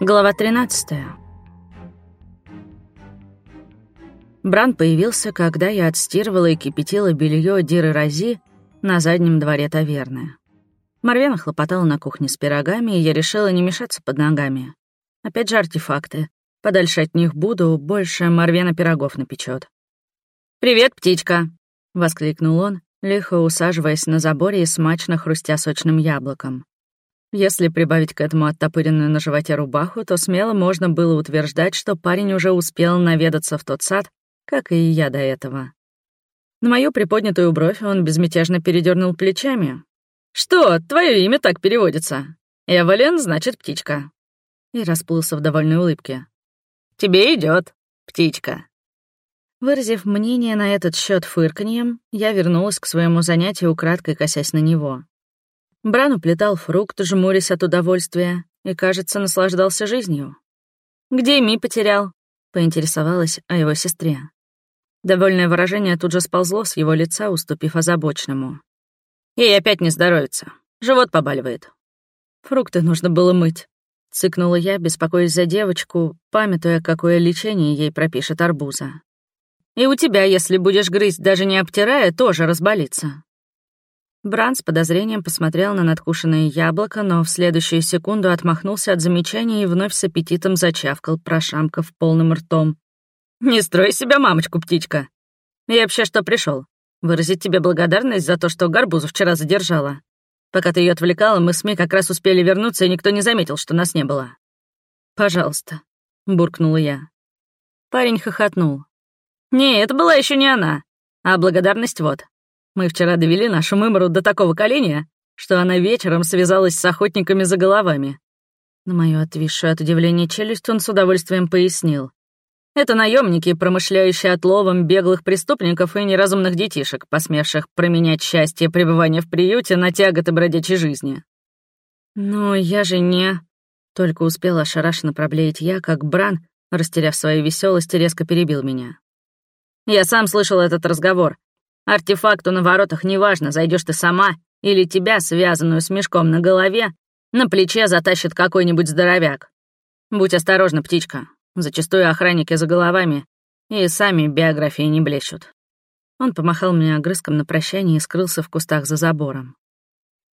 Глава 13. Бран появился, когда я отстирывала и кипятила белье Диры Рази на заднем дворе таверны. Марвена хлопотала на кухне с пирогами, и я решила не мешаться под ногами. Опять же артефакты. Подальше от них буду, больше Марвена пирогов напечет. «Привет, птичка!» — воскликнул он, лихо усаживаясь на заборе и смачно хрустя сочным яблоком. Если прибавить к этому оттопыренную на животе рубаху, то смело можно было утверждать, что парень уже успел наведаться в тот сад, как и я до этого. На мою приподнятую бровь он безмятежно передернул плечами. «Что, твое имя так переводится? Эвелин значит птичка». И расплылся в довольной улыбке. «Тебе идет, птичка». Выразив мнение на этот счет фырканьем, я вернулась к своему занятию, украдкой косясь на него. Бран уплетал фрукт, жмурясь от удовольствия, и, кажется, наслаждался жизнью. «Где Ми потерял?» — поинтересовалась о его сестре. Довольное выражение тут же сползло с его лица, уступив озабоченному. «Ей опять не здоровится. Живот побаливает». «Фрукты нужно было мыть», — цыкнула я, беспокоясь за девочку, памятуя, какое лечение ей пропишет арбуза. «И у тебя, если будешь грызть, даже не обтирая, тоже разболится», Бран с подозрением посмотрел на надкушенное яблоко, но в следующую секунду отмахнулся от замечания и вновь с аппетитом зачавкал, прошамкав полным ртом. «Не строй себя мамочку, птичка! Я вообще что пришел? Выразить тебе благодарность за то, что гарбузу вчера задержала. Пока ты ее отвлекала, мы с Ми как раз успели вернуться, и никто не заметил, что нас не было». «Пожалуйста», — буркнула я. Парень хохотнул. «Не, это была еще не она. А благодарность вот. Мы вчера довели нашу мымору до такого коления, что она вечером связалась с охотниками за головами. На мою отвисшую от удивления челюсть он с удовольствием пояснил. Это наемники, промышляющие отловом беглых преступников и неразумных детишек, посмевших променять счастье пребывания в приюте на тяготы бродячей жизни. «Ну, я же не...» Только успела ошарашенно проблеять я, как Бран, растеряв свою веселость, резко перебил меня. «Я сам слышал этот разговор. Артефакту на воротах неважно, зайдешь ты сама или тебя, связанную с мешком на голове, на плече затащит какой-нибудь здоровяк. Будь осторожна, птичка. Зачастую охранники за головами и сами биографии не блещут. Он помахал мне огрызком на прощание и скрылся в кустах за забором.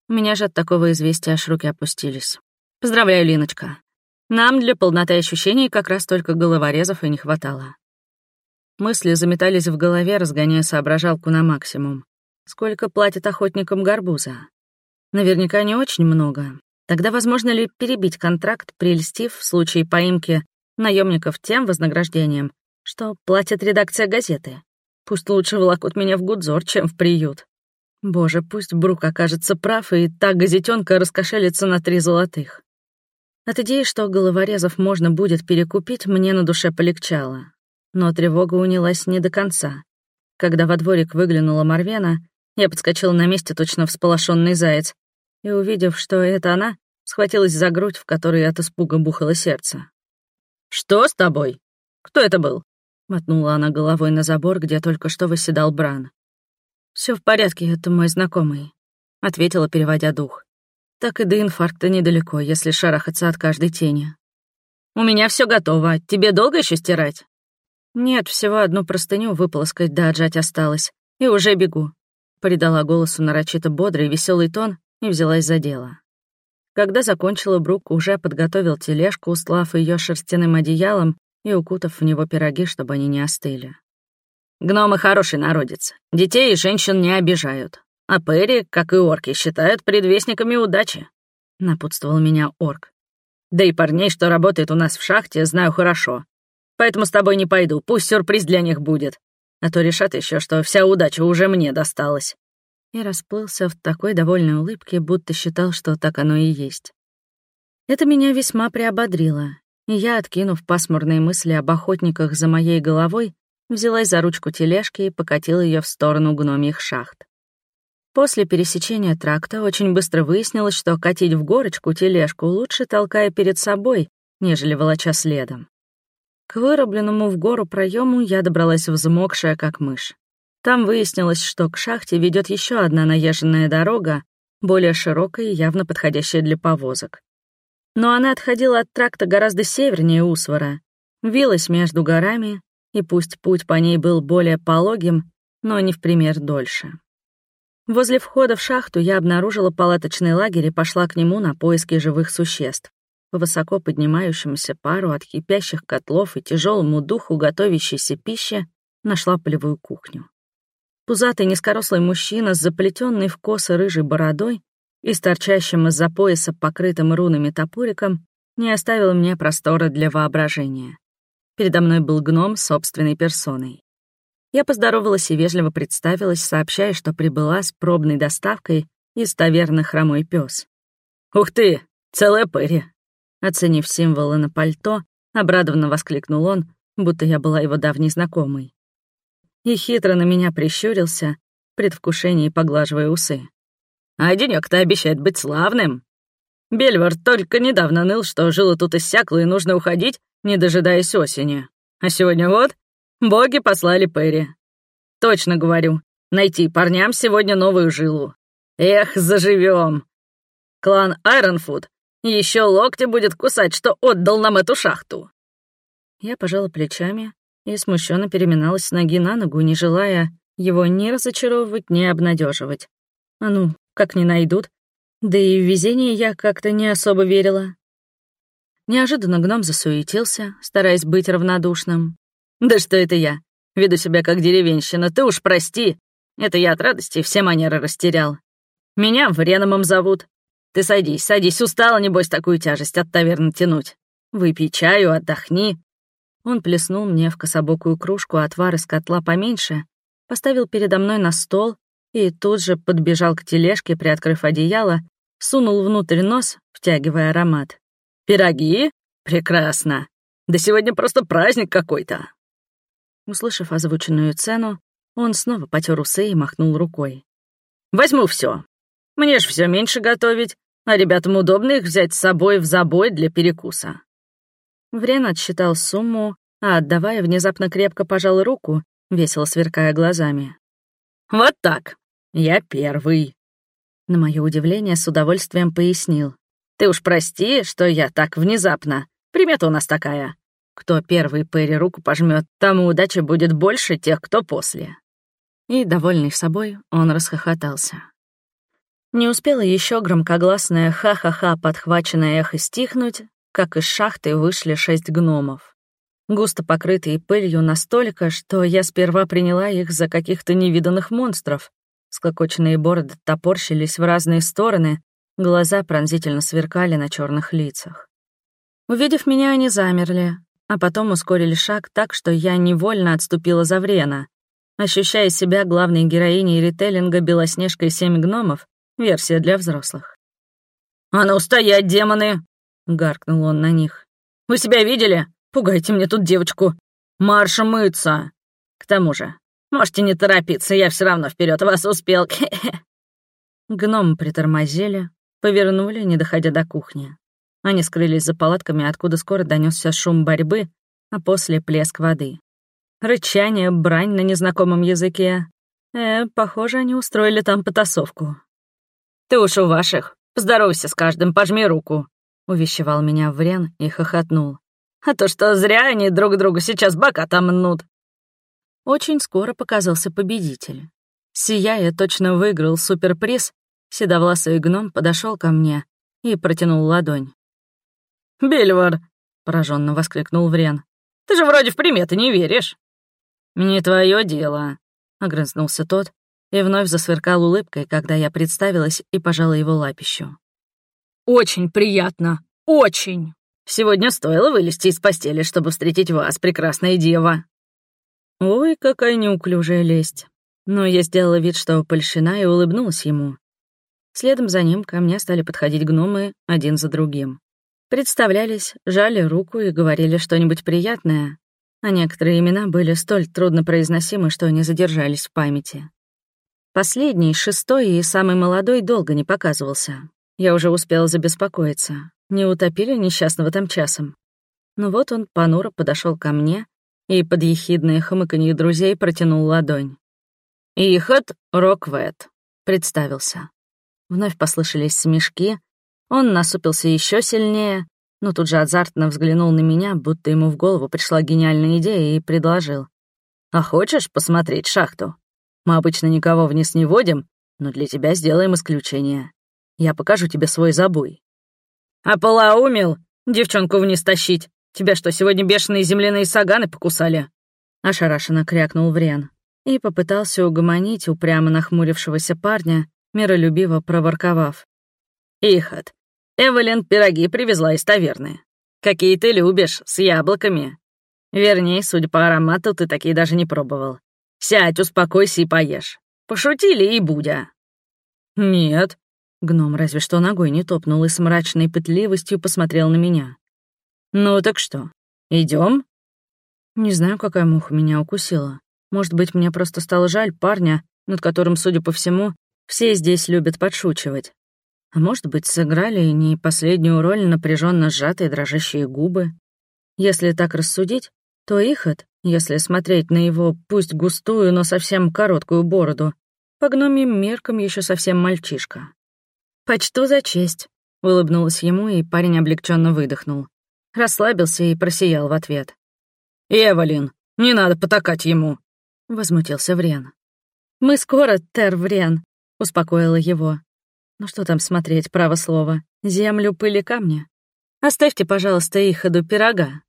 У меня же от такого известия аж руки опустились. Поздравляю, Линочка. Нам для полноты ощущений как раз только головорезов и не хватало. Мысли заметались в голове, разгоняя соображалку на максимум. Сколько платят охотникам гарбуза? Наверняка не очень много. Тогда возможно ли перебить контракт, прельстив в случае поимки наемников тем вознаграждением, что платит редакция газеты? Пусть лучше волокут меня в Гудзор, чем в приют. Боже, пусть Брук окажется прав, и та газетенка раскошелится на три золотых. От идеи, что головорезов можно будет перекупить, мне на душе полегчало. Но тревога унялась не до конца. Когда во дворик выглянула Марвена, я подскочила на месте точно всполошенный заяц, и, увидев, что это она, схватилась за грудь, в которой от испуга бухало сердце. «Что с тобой? Кто это был?» — мотнула она головой на забор, где только что восседал Бран. Все в порядке, это мой знакомый», — ответила, переводя дух. «Так и до инфаркта недалеко, если шарахаться от каждой тени». «У меня все готово. Тебе долго еще стирать?» «Нет, всего одну простыню выполоскать да отжать осталось. И уже бегу», — придала голосу нарочито бодрый веселый тон и взялась за дело. Когда закончила, Брук уже подготовил тележку, устлав ее шерстяным одеялом и укутав в него пироги, чтобы они не остыли. «Гномы хороший народец. Детей и женщин не обижают. А Перри, как и орки, считают предвестниками удачи», — напутствовал меня орк. «Да и парней, что работает у нас в шахте, знаю хорошо. Поэтому с тобой не пойду, пусть сюрприз для них будет. А то решат еще, что вся удача уже мне досталась». И расплылся в такой довольной улыбке, будто считал, что так оно и есть. Это меня весьма приободрило, и я, откинув пасмурные мысли об охотниках за моей головой, взялась за ручку тележки и покатила ее в сторону гномьих шахт. После пересечения тракта очень быстро выяснилось, что катить в горочку тележку лучше, толкая перед собой, нежели волоча следом. К вырубленному в гору проему я добралась взмокшая, как мышь. Там выяснилось, что к шахте ведет еще одна наезженная дорога, более широкая и явно подходящая для повозок. Но она отходила от тракта гораздо севернее Усвара, вилась между горами, и пусть путь по ней был более пологим, но не в пример дольше. Возле входа в шахту я обнаружила палаточный лагерь и пошла к нему на поиски живых существ. По высоко поднимающемуся пару от кипящих котлов и тяжелому духу готовящейся пищи нашла полевую кухню. Пузатый низкорослый мужчина с заплетенной в косы рыжей бородой и с торчащим из-за пояса покрытым рунами топориком не оставил мне простора для воображения. Передо мной был гном собственной персоной. Я поздоровалась и вежливо представилась, сообщая, что прибыла с пробной доставкой из таверны «Хромой пес. «Ух ты, целая пыри!» Оценив символы на пальто, обрадованно воскликнул он, будто я была его давней знакомой. И хитро на меня прищурился, предвкушении поглаживая усы. «А денёк-то обещает быть славным!» Бельвар только недавно ныл, что жило тут иссякло и нужно уходить, не дожидаясь осени. А сегодня вот Боги послали Перри. Точно говорю, найти парням сегодня новую жилу. Эх, заживем. Клан Айронфуд еще локти будет кусать, что отдал нам эту шахту. Я пожала плечами и смущенно переминалась с ноги на ногу, не желая его ни разочаровывать, ни обнадеживать. А ну, как не найдут. Да и в везение я как-то не особо верила. Неожиданно гном засуетился, стараясь быть равнодушным. «Да что это я? Веду себя как деревенщина, ты уж прости. Это я от радости все манеры растерял. Меня Вреномом зовут. Ты садись, садись, устала, небось, такую тяжесть от таверны тянуть. Выпей чаю, отдохни». Он плеснул мне в кособокую кружку отвар из котла поменьше, поставил передо мной на стол и тут же подбежал к тележке, приоткрыв одеяло, сунул внутрь нос, втягивая аромат. «Пироги? Прекрасно! Да сегодня просто праздник какой-то!» Услышав озвученную цену, он снова потер усы и махнул рукой. «Возьму все. Мне ж все меньше готовить, а ребятам удобно их взять с собой в забой для перекуса». Врен отсчитал сумму, а, отдавая, внезапно крепко пожал руку, весело сверкая глазами. «Вот так. Я первый». На мое удивление с удовольствием пояснил. «Ты уж прости, что я так внезапно. Примета у нас такая. Кто первый Перри руку пожмет, тому удачи будет больше тех, кто после. И, довольный собой, он расхохотался. Не успела еще громкогласное «ха-ха-ха» подхваченное эхо стихнуть, как из шахты вышли шесть гномов. Густо покрытые пылью настолько, что я сперва приняла их за каких-то невиданных монстров. Склокоченные бороды топорщились в разные стороны, глаза пронзительно сверкали на черных лицах. Увидев меня, они замерли, а потом ускорили шаг так, что я невольно отступила за Врена, ощущая себя главной героиней ритейлинга «Белоснежка и семь гномов», версия для взрослых. «А ну, стоять, демоны!» — гаркнул он на них. «Вы себя видели? Пугайте мне тут девочку. Марш мыться! К тому же, можете не торопиться, я все равно вперед вас успел. Гномы притормозили, повернули, не доходя до кухни. Они скрылись за палатками, откуда скоро донесся шум борьбы, а после — плеск воды. Рычание, брань на незнакомом языке. Э, похоже, они устроили там потасовку. «Ты уж у ваших. Поздоровайся с каждым, пожми руку», — увещевал меня Врен и хохотнул. «А то что зря они друг другу сейчас бока там мнут». Очень скоро показался победитель. Сияя, точно выиграл суперприз, седовласый гном подошел ко мне и протянул ладонь. «Бельвар!» — пораженно воскликнул Врен. «Ты же вроде в приметы не веришь!» «Не твое дело!» — огрызнулся тот и вновь засверкал улыбкой, когда я представилась и пожала его лапищу. «Очень приятно! Очень! Сегодня стоило вылезти из постели, чтобы встретить вас, прекрасная дева!» Ой, какая неуклюжая лесть. Но я сделала вид, что польщена, и улыбнулась ему. Следом за ним ко мне стали подходить гномы один за другим. Представлялись, жали руку и говорили что-нибудь приятное, а некоторые имена были столь труднопроизносимы, что не задержались в памяти. Последний, шестой и самый молодой долго не показывался. Я уже успела забеспокоиться. Не утопили несчастного там часом. Но вот он понуро подошел ко мне и под ехидное хмыканье друзей протянул ладонь. «Ихот Роквет», — представился. Вновь послышались смешки. Он насупился еще сильнее, но тут же азартно взглянул на меня, будто ему в голову пришла гениальная идея, и предложил. «А хочешь посмотреть шахту? Мы обычно никого вниз не водим, но для тебя сделаем исключение. Я покажу тебе свой забой». «А полоумел? Девчонку вниз тащить? Тебя что, сегодня бешеные земляные саганы покусали?» Ошарашенно крякнул Врен и попытался угомонить упрямо нахмурившегося парня, миролюбиво проворковав. «Ихот, Эвелин пироги привезла из таверны. Какие ты любишь, с яблоками. Вернее, судя по аромату, ты такие даже не пробовал. Сядь, успокойся и поешь. Пошутили и будя». «Нет». Гном разве что ногой не топнул и с мрачной пытливостью посмотрел на меня. «Ну так что, идем? Не знаю, какая муха меня укусила. Может быть, мне просто стало жаль парня, над которым, судя по всему, все здесь любят подшучивать. А может быть, сыграли не последнюю роль напряженно сжатые дрожащие губы. Если так рассудить, то Ихот, если смотреть на его пусть густую, но совсем короткую бороду, по гномим меркам еще совсем мальчишка. «Почту за честь», — улыбнулась ему, и парень облегченно выдохнул. Расслабился и просиял в ответ. «Эвелин, не надо потакать ему», — возмутился Врен. «Мы скоро, Тер Врен», — успокоила его. «Ну что там смотреть, право слово? Землю, пыли, камни? Оставьте, пожалуйста, их до пирога».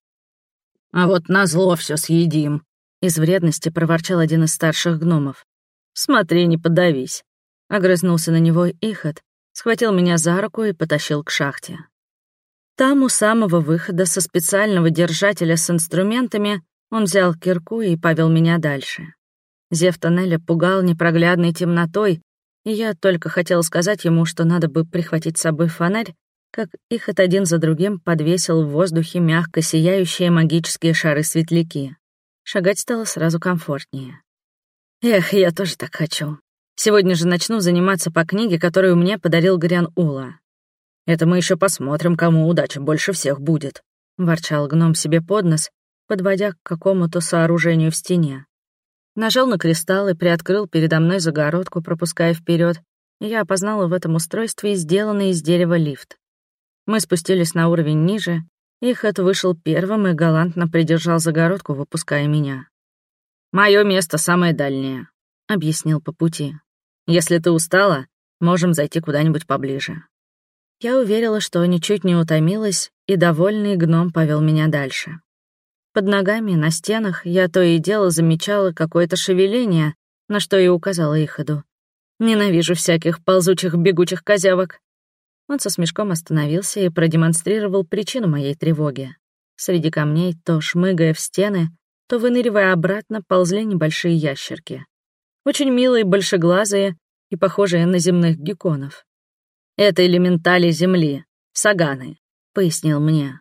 «А вот назло все съедим», — из вредности проворчал один из старших гномов. «Смотри, не подавись», — огрызнулся на него Ихот, схватил меня за руку и потащил к шахте. Там у самого выхода со специального держателя с инструментами он взял кирку и повел меня дальше. Зев тоннеля пугал непроглядной темнотой, и я только хотела сказать ему, что надо бы прихватить с собой фонарь, как их от один за другим подвесил в воздухе мягко сияющие магические шары-светляки. Шагать стало сразу комфортнее. Эх, я тоже так хочу. Сегодня же начну заниматься по книге, которую мне подарил Грян Ула. Это мы еще посмотрим, кому удача больше всех будет», — ворчал гном себе под нос, подводя к какому-то сооружению в стене. Нажал на кристалл и приоткрыл передо мной загородку, пропуская вперед, я опознала в этом устройстве сделанный из дерева лифт. Мы спустились на уровень ниже, и Хэт вышел первым и галантно придержал загородку, выпуская меня. «Моё место самое дальнее», — объяснил по пути. «Если ты устала, можем зайти куда-нибудь поближе». Я уверила, что ничуть не утомилась, и довольный гном повел меня дальше. Под ногами, на стенах, я то и дело замечала какое-то шевеление, на что и указала Иходу. Ненавижу всяких ползучих бегучих козявок. Он со смешком остановился и продемонстрировал причину моей тревоги. Среди камней, то шмыгая в стены, то выныривая обратно, ползли небольшие ящерки. Очень милые, большеглазые и похожие на земных гекконов. «Это элементали Земли, саганы», — пояснил мне.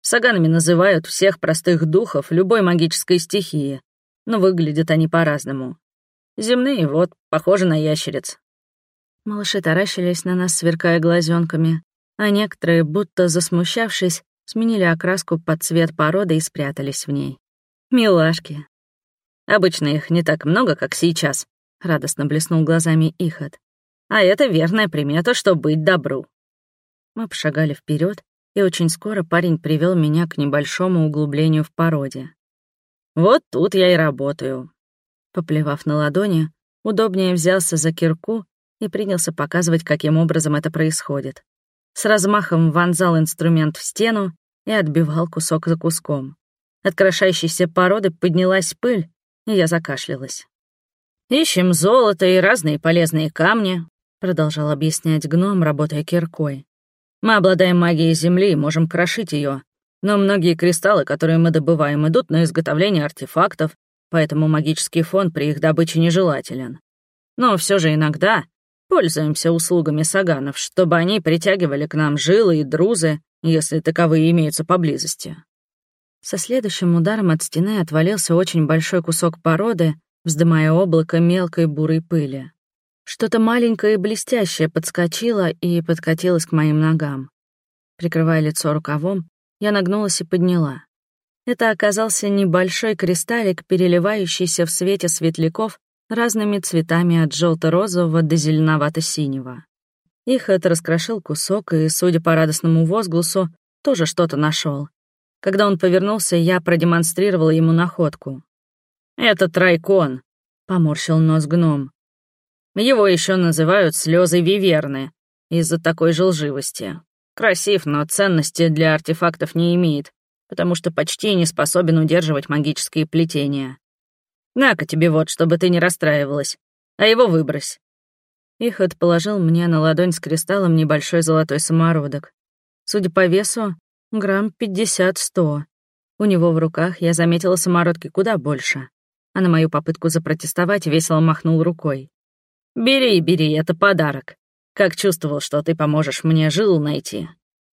Саганами называют всех простых духов любой магической стихии, но выглядят они по-разному. Земные вот, похожи на ящериц. Малыши таращились на нас, сверкая глазенками, а некоторые, будто засмущавшись, сменили окраску под цвет породы и спрятались в ней. Милашки. Обычно их не так много, как сейчас, — радостно блеснул глазами Ихот. А это верная примета, что быть добру. Мы пошагали вперед, и очень скоро парень привел меня к небольшому углублению в породе. «Вот тут я и работаю». Поплевав на ладони, удобнее взялся за кирку и принялся показывать, каким образом это происходит. С размахом вонзал инструмент в стену и отбивал кусок за куском. От крошащейся породы поднялась пыль, и я закашлялась. «Ищем золото и разные полезные камни», — продолжал объяснять гном, работая киркой. Мы обладаем магией Земли и можем крошить ее, но многие кристаллы, которые мы добываем, идут на изготовление артефактов, поэтому магический фон при их добыче нежелателен. Но все же иногда пользуемся услугами саганов, чтобы они притягивали к нам жилы и друзы, если таковые имеются поблизости. Со следующим ударом от стены отвалился очень большой кусок породы, вздымая облако мелкой бурой пыли. Что-то маленькое и блестящее подскочило и подкатилось к моим ногам. Прикрывая лицо рукавом, я нагнулась и подняла. Это оказался небольшой кристаллик, переливающийся в свете светляков разными цветами от желто розового до зеленовато-синего. Ихот раскрошил кусок и, судя по радостному возгласу, тоже что-то нашел. Когда он повернулся, я продемонстрировала ему находку. «Это трайкон», — поморщил нос гном. «Его еще называют слезы виверны из-за такой же лживости. Красив, но ценности для артефактов не имеет, потому что почти не способен удерживать магические плетения. На-ка тебе вот, чтобы ты не расстраивалась, а его выбрось». Ихот положил мне на ладонь с кристаллом небольшой золотой самородок. Судя по весу, грамм пятьдесят-сто. У него в руках я заметила самородки куда больше, а на мою попытку запротестовать весело махнул рукой. «Бери, бери, это подарок. Как чувствовал, что ты поможешь мне жил найти.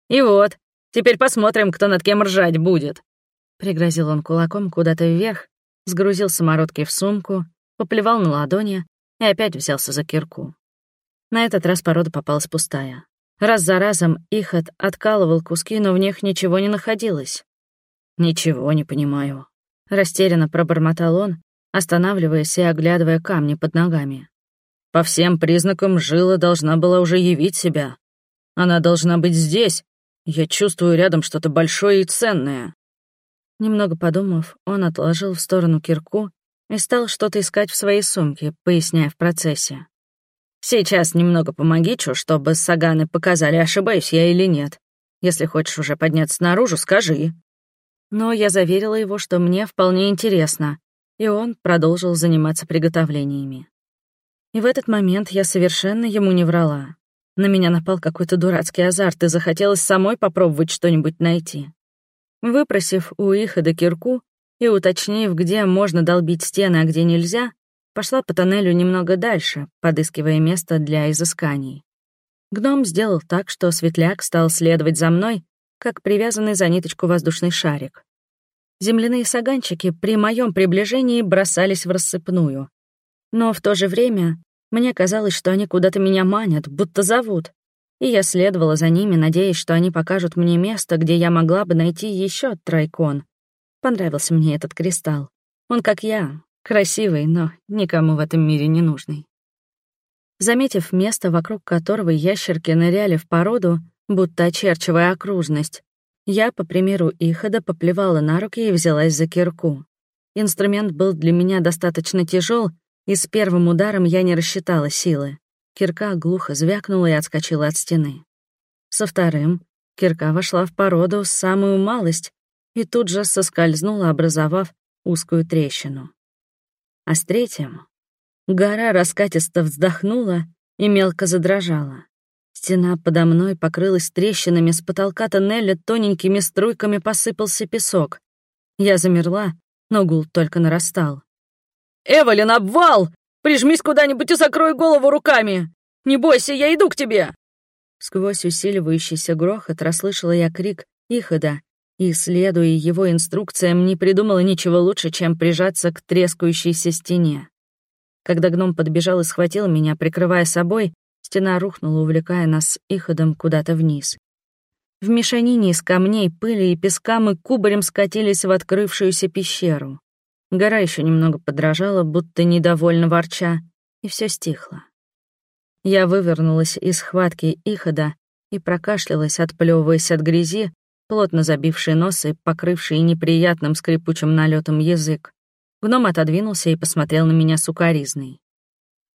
И вот, теперь посмотрим, кто над кем ржать будет». Пригрозил он кулаком куда-то вверх, сгрузил самородки в сумку, поплевал на ладони и опять взялся за кирку. На этот раз порода попалась пустая. Раз за разом Ихот откалывал куски, но в них ничего не находилось. «Ничего не понимаю», — растерянно пробормотал он, останавливаясь и оглядывая камни под ногами. «По всем признакам жила должна была уже явить себя. Она должна быть здесь. Я чувствую рядом что-то большое и ценное». Немного подумав, он отложил в сторону кирку и стал что-то искать в своей сумке, поясняя в процессе. Сейчас немного помогичу, чтобы саганы показали, ошибаюсь я или нет. Если хочешь уже подняться наружу, скажи». Но я заверила его, что мне вполне интересно, и он продолжил заниматься приготовлениями. И в этот момент я совершенно ему не врала. На меня напал какой-то дурацкий азарт, и захотелось самой попробовать что-нибудь найти. Выпросив у Ихода кирку и уточнив, где можно долбить стены, а где нельзя, Пошла по тоннелю немного дальше, подыскивая место для изысканий. Гном сделал так, что светляк стал следовать за мной, как привязанный за ниточку воздушный шарик. Земляные саганчики при моем приближении бросались в рассыпную. Но в то же время мне казалось, что они куда-то меня манят, будто зовут. И я следовала за ними, надеясь, что они покажут мне место, где я могла бы найти еще тройкон. Понравился мне этот кристалл. Он, как я, Красивый, но никому в этом мире не нужный. Заметив место, вокруг которого ящерки ныряли в породу, будто очерчивая окружность, я, по примеру Ихода, поплевала на руки и взялась за кирку. Инструмент был для меня достаточно тяжел, и с первым ударом я не рассчитала силы. Кирка глухо звякнула и отскочила от стены. Со вторым кирка вошла в породу самую малость и тут же соскользнула, образовав узкую трещину. А с третьим гора раскатисто вздохнула и мелко задрожала. Стена подо мной покрылась трещинами, с потолка тоннеля тоненькими струйками посыпался песок. Я замерла, но гул только нарастал. «Эвелин, обвал! Прижмись куда-нибудь и закрой голову руками! Не бойся, я иду к тебе!» Сквозь усиливающийся грохот расслышала я крик Ихода и, следуя его инструкциям, не придумала ничего лучше, чем прижаться к трескающейся стене. Когда гном подбежал и схватил меня, прикрывая собой, стена рухнула, увлекая нас иходом куда-то вниз. В мешанине из камней, пыли и песка мы кубарем скатились в открывшуюся пещеру. Гора еще немного подражала, будто недовольно ворча, и все стихло. Я вывернулась из схватки ихода и прокашлялась, отплевываясь от грязи, плотно забивший нос и покрывший неприятным скрипучим налетом язык. Гном отодвинулся и посмотрел на меня сукоризной.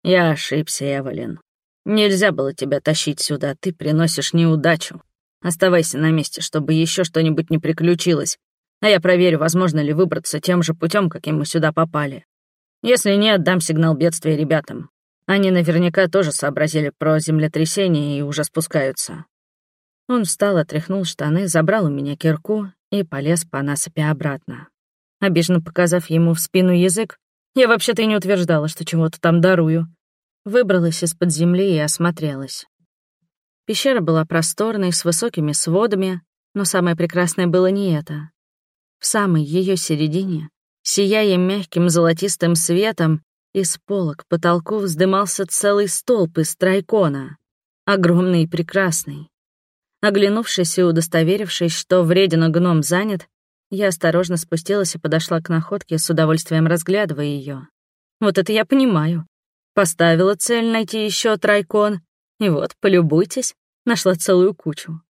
«Я ошибся, Эвелин. Нельзя было тебя тащить сюда, ты приносишь неудачу. Оставайся на месте, чтобы еще что-нибудь не приключилось, а я проверю, возможно ли выбраться тем же путем, каким мы сюда попали. Если нет, дам сигнал бедствия ребятам. Они наверняка тоже сообразили про землетрясение и уже спускаются. Он встал, отряхнул штаны, забрал у меня кирку и полез по насыпи обратно. Обиженно показав ему в спину язык, я вообще-то и не утверждала, что чего-то там дарую. Выбралась из-под земли и осмотрелась. Пещера была просторной, с высокими сводами, но самое прекрасное было не это. В самой ее середине, сияя мягким золотистым светом, из пола к потолку вздымался целый столб из трайкона, огромный и прекрасный. Оглянувшись и удостоверившись, что вредина гном занят, я осторожно спустилась и подошла к находке, с удовольствием разглядывая ее. Вот это я понимаю. Поставила цель найти еще трайкон, И вот, полюбуйтесь, нашла целую кучу.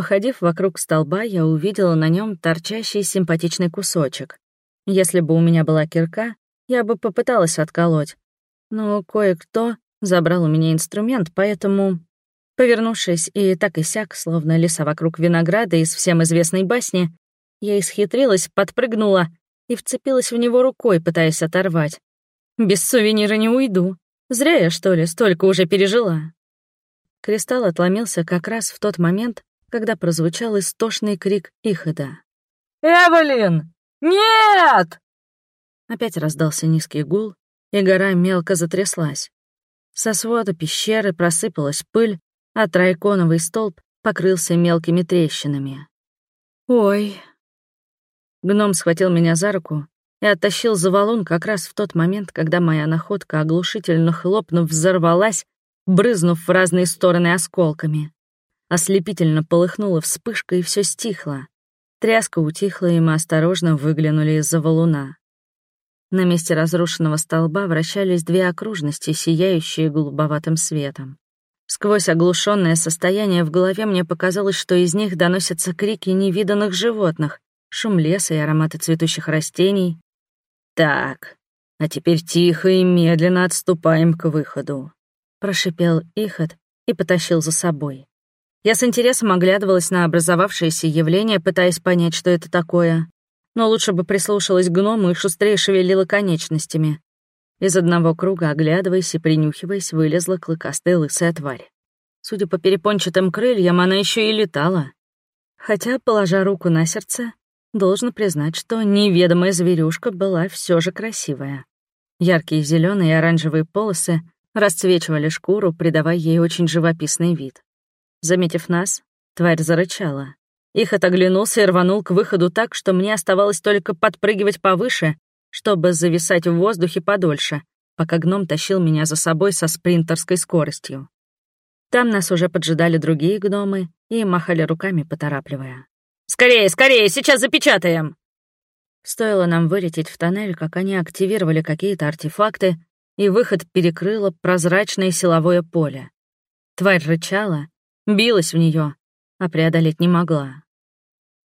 Походив вокруг столба, я увидела на нем торчащий симпатичный кусочек. Если бы у меня была кирка, я бы попыталась отколоть. Но кое-кто забрал у меня инструмент, поэтому, повернувшись и так и сяк, словно леса вокруг винограда из всем известной басни, я исхитрилась, подпрыгнула и вцепилась в него рукой, пытаясь оторвать. Без сувенира не уйду. Зря я, что ли, столько уже пережила. Кристалл отломился как раз в тот момент, когда прозвучал истошный крик Ихода. «Эвелин! Нет!» Опять раздался низкий гул, и гора мелко затряслась. Со свода пещеры просыпалась пыль, а тройконовый столб покрылся мелкими трещинами. «Ой!» Гном схватил меня за руку и оттащил за валун как раз в тот момент, когда моя находка, оглушительно хлопнув, взорвалась, брызнув в разные стороны осколками. Ослепительно полыхнула вспышка, и все стихло. Тряска утихла, и мы осторожно выглянули из-за валуна. На месте разрушенного столба вращались две окружности, сияющие голубоватым светом. Сквозь оглушенное состояние в голове мне показалось, что из них доносятся крики невиданных животных, шум леса и ароматы цветущих растений. «Так, а теперь тихо и медленно отступаем к выходу», — прошипел Ихот и потащил за собой. Я с интересом оглядывалась на образовавшееся явление, пытаясь понять, что это такое. Но лучше бы прислушалась к гному и шустрее шевелила конечностями. Из одного круга, оглядываясь и принюхиваясь, вылезла клыкастая лысая тварь. Судя по перепончатым крыльям, она еще и летала. Хотя, положа руку на сердце, должен признать, что неведомая зверюшка была все же красивая. Яркие зеленые и оранжевые полосы расцвечивали шкуру, придавая ей очень живописный вид. Заметив нас, тварь зарычала. Их отоглянулся и рванул к выходу так, что мне оставалось только подпрыгивать повыше, чтобы зависать в воздухе подольше, пока гном тащил меня за собой со спринтерской скоростью. Там нас уже поджидали другие гномы и махали руками, поторапливая. «Скорее, скорее, сейчас запечатаем!» Стоило нам вылететь в тоннель, как они активировали какие-то артефакты, и выход перекрыло прозрачное силовое поле. Тварь рычала, билась в нее, а преодолеть не могла.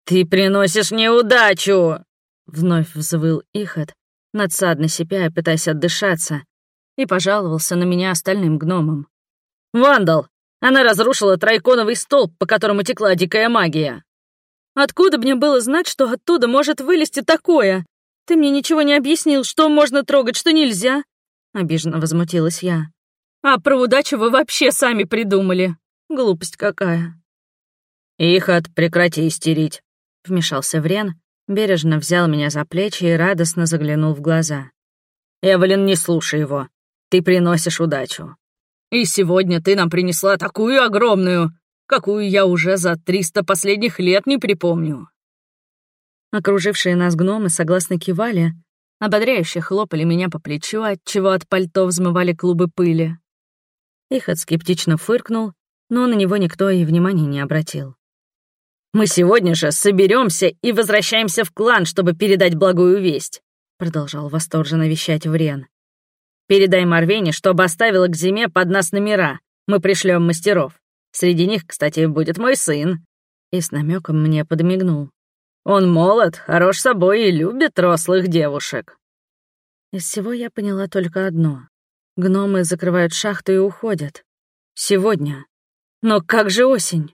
«Ты приносишь неудачу!» Вновь взвыл Ихот, надсадно сипя и пытаясь отдышаться, и пожаловался на меня остальным гномам. «Вандал! Она разрушила тройконовый столб, по которому текла дикая магия!» «Откуда мне было знать, что оттуда может вылезти такое? Ты мне ничего не объяснил, что можно трогать, что нельзя?» Обиженно возмутилась я. «А про удачу вы вообще сами придумали!» Глупость какая. «Ихот, прекрати истерить», — вмешался Врен, бережно взял меня за плечи и радостно заглянул в глаза. «Эвелин, не слушай его. Ты приносишь удачу. И сегодня ты нам принесла такую огромную, какую я уже за триста последних лет не припомню». Окружившие нас гномы согласно кивали, ободряюще хлопали меня по плечу, отчего от пальто взмывали клубы пыли. Ихот скептично фыркнул но на него никто и внимания не обратил. «Мы сегодня же соберемся и возвращаемся в клан, чтобы передать благую весть», продолжал восторженно вещать Врен. «Передай Марвене, чтобы оставила к зиме под нас номера. Мы пришлем мастеров. Среди них, кстати, будет мой сын». И с намеком мне подмигнул. «Он молод, хорош собой и любит рослых девушек». Из всего я поняла только одно. Гномы закрывают шахту и уходят. Сегодня. Но как же осень?